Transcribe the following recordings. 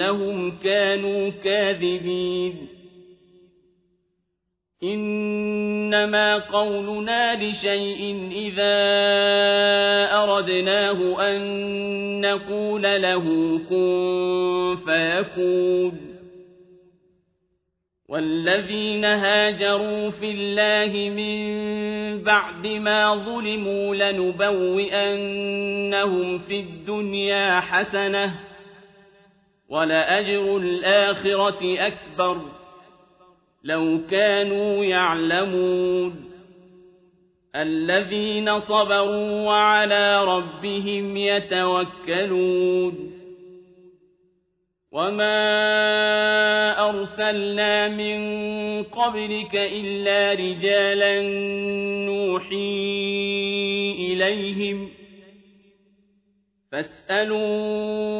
أنهم كانوا كاذبين. إنما قولنا لشيء إذا أردناه أن نقول له كن فيكون. والذين هاجروا في الله من بعد ما ظلموا لنبوئنهم في الدنيا حسنة. ولأجر الآخرة أكبر. لو كانوا يعلمون الذين صبروا وعلى ربهم يتوكلون. وما أرسلنا من قبلك إلا رجالا نوحي إليهم. فاسألوا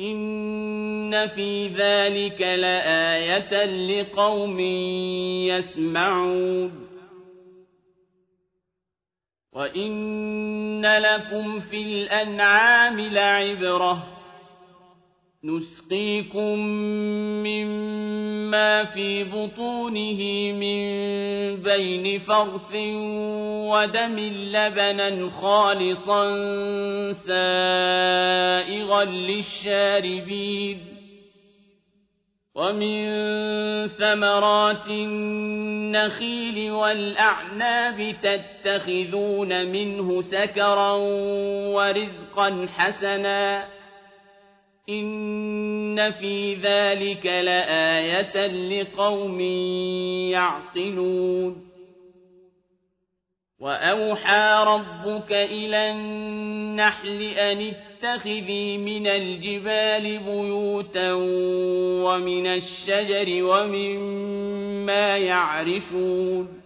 إن في ذلك لآية لقوم يسمعون وإن لكم في الأنعام لعبرةً نسقيكم مما في بطونه من بين فرث ودم لبنا خالصا سائغا للشاربين ومن ثمرات النخيل والأعناب تتخذون منه سكرا ورزقا حسنا إن في ذلك لآية لقوم يعقلون وأوحى ربك إلى النحل أن اتخذي من الجبال بيوتا ومن الشجر ومما يعرشون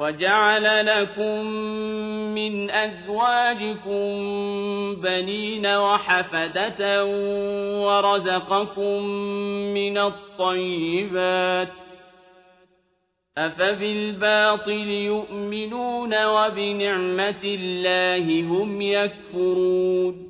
وَجَعَلَ لَكُم مِّنْ أَزْوَاجِكُم بَنِينَ وَحَفَدَةً وَرَزَقَكُم مِّنَ الطَّيِّبَاتِ ۚ أَفَبِالْبَاطِلِ يُؤْمِنُونَ وَبِنِعْمَةِ اللَّهِ هُمْ يَكْفُرُونَ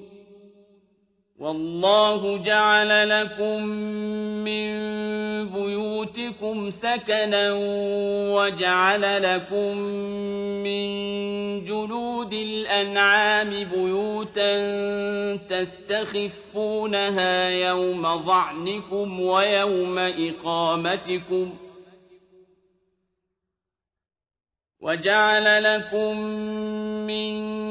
وَاللَّهُ جَعَلَ لَكُم مِّن بُيُوتِكُمْ سَكَنًا وَجَعَلَ لَكُم مِّن جُلُودِ الْأَنْعَامِ بُيُوتًا تَسْتَخِفُّونَهَا يَوْمَ ظَعْنِكُمْ وَيَوْمَ إِقَامَتِكُمْ ۖ وَجَعَلَ لَكُم مِّن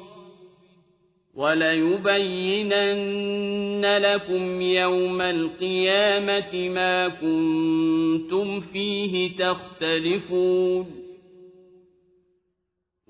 وليبينن لكم يوم القيامة ما كنتم فيه تختلفون.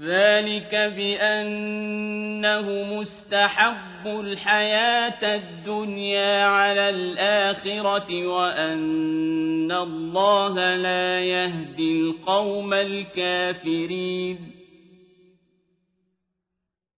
ذلك بأنه مستحب الحياة الدنيا على الآخرة وأن الله لا يهدي القوم الكافرين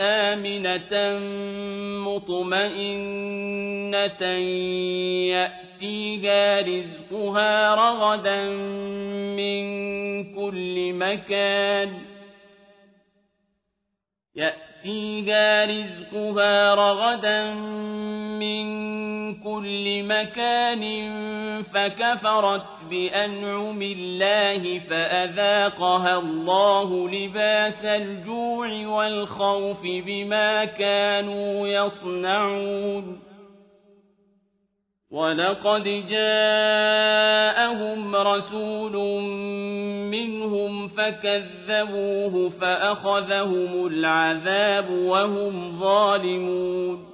آمنة مطمئنة يأتيها رزقها رغدا من كل مكان. يأتيها رزقها رغدا من كل مكان فكفرت بأنعم الله فأذاقها الله لباس الجوع والخوف بما كانوا يصنعون ولقد جاءهم رسول منهم فكذبوه فأخذهم العذاب وهم ظالمون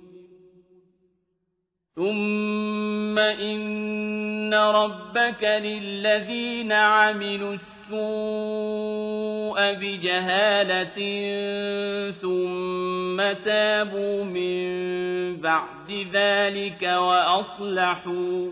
ثم إن ربك للذين عملوا السوء بجهالة ثم تابوا من بعد ذلك وأصلحوا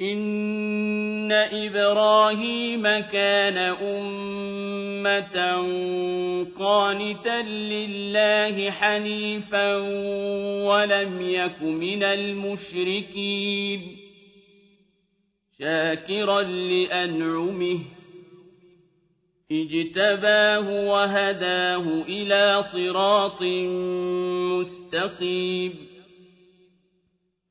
إن إبراهيم كان أمة قانتا لله حنيفا ولم يك من المشركين شاكرا لأنعمه اجتباه وهداه إلى صراط مستقيم